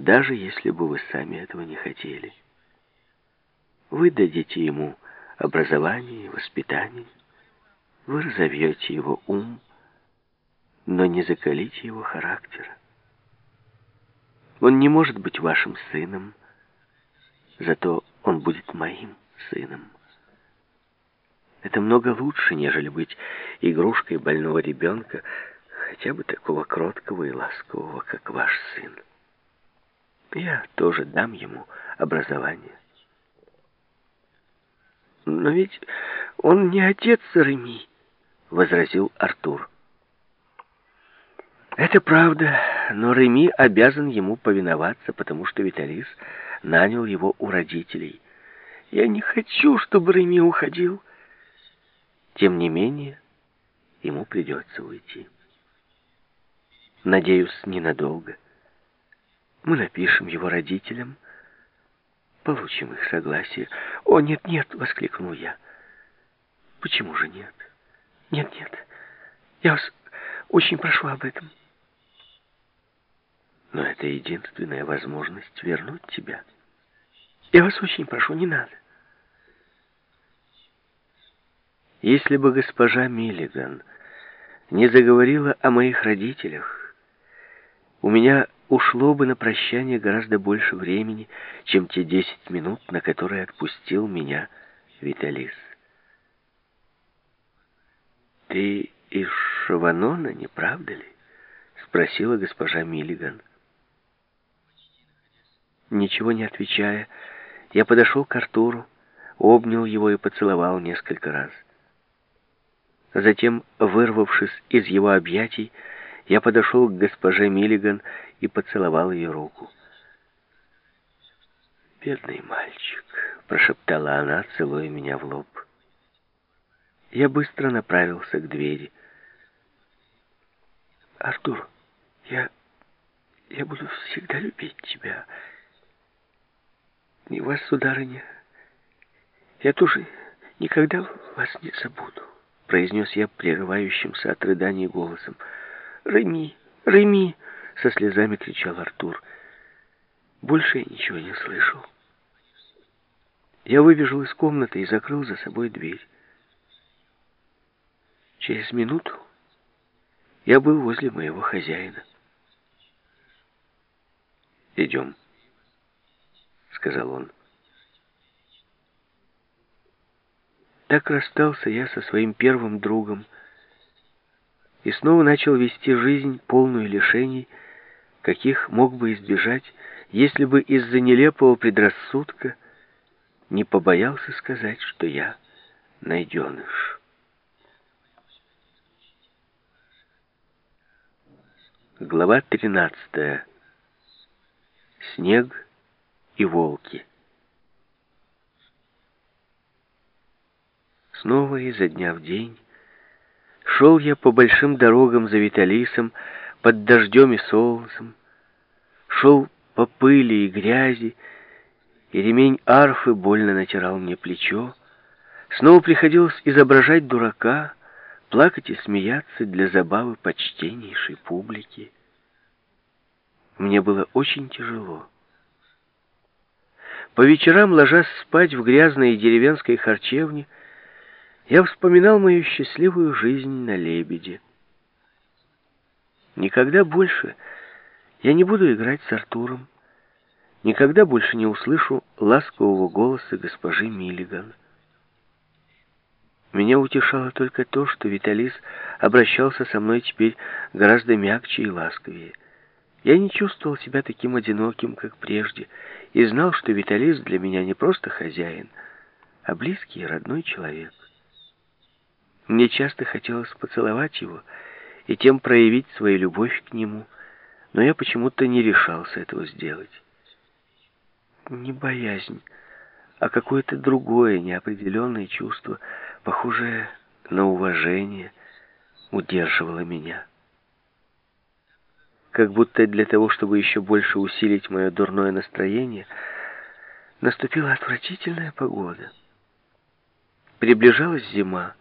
даже если бы вы сами этого не хотели. Вы дадите ему образование и воспитание, вы разовьете его ум, но не закалите его характера. Он не может быть вашим сыном, зато он будет моим сыном. Это много лучше, нежели быть игрушкой больного ребенка, хотя бы такого кроткого и ласкового, как ваш сын. Я тоже дам ему образование. «Но ведь он не отец Реми», — возразил Артур. «Это правда, но Реми обязан ему повиноваться, потому что Виталис нанял его у родителей. Я не хочу, чтобы Реми уходил». Тем не менее, ему придется уйти. Надеюсь, ненадолго. Мы напишем его родителям, получим их согласие. «О, нет, нет!» — воскликнул я. «Почему же нет?» «Нет, нет, я вас очень прошу об этом». «Но это единственная возможность вернуть тебя». «Я вас очень прошу, не надо». Если бы госпожа Миллиган не заговорила о моих родителях, у меня ушло бы на прощание гораздо больше времени, чем те десять минут, на которые отпустил меня Виталис. «Ты из Шаванона, не правда ли?» — спросила госпожа Миллиган. Ничего не отвечая, я подошел к Артуру, обнял его и поцеловал несколько раз. Затем, вырвавшись из его объятий, я подошел к госпоже Миллиган и поцеловал ее руку. «Бедный мальчик», — прошептала она, целуя меня в лоб. Я быстро направился к двери. «Артур, я... я буду всегда любить тебя. И вас, сударыня, я тоже никогда вас не забуду» произнес я прерывающимся от рыданий голосом. «Реми! Реми!» — со слезами кричал Артур. Больше я ничего не слышал. Я выбежал из комнаты и закрыл за собой дверь. Через минуту я был возле моего хозяина. «Идем», — сказал он. Так расстался я со своим первым другом и снова начал вести жизнь, полную лишений, каких мог бы избежать, если бы из-за нелепого предрассудка не побоялся сказать, что я найденыш. Глава 13. Снег и волки. Снова изо дня в день шел я по большим дорогам за Виталисом, под дождем и солнцем, шел по пыли и грязи, и ремень арфы больно натирал мне плечо. Снова приходилось изображать дурака, плакать и смеяться для забавы почтеннейшей публики. Мне было очень тяжело. По вечерам, ложась спать в грязной деревенской харчевне, я вспоминал мою счастливую жизнь на Лебеде. Никогда больше я не буду играть с Артуром. Никогда больше не услышу ласкового голоса госпожи Миллиган. Меня утешало только то, что Виталис обращался со мной теперь гораздо мягче и ласковее. Я не чувствовал себя таким одиноким, как прежде, и знал, что Виталис для меня не просто хозяин, а близкий и родной человек. Мне часто хотелось поцеловать его и тем проявить свою любовь к нему, но я почему-то не решался этого сделать. Не боязнь, а какое-то другое неопределенное чувство, похожее на уважение, удерживало меня. Как будто для того, чтобы еще больше усилить мое дурное настроение, наступила отвратительная погода. Приближалась зима,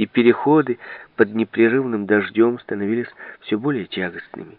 и переходы под непрерывным дождем становились все более тягостными.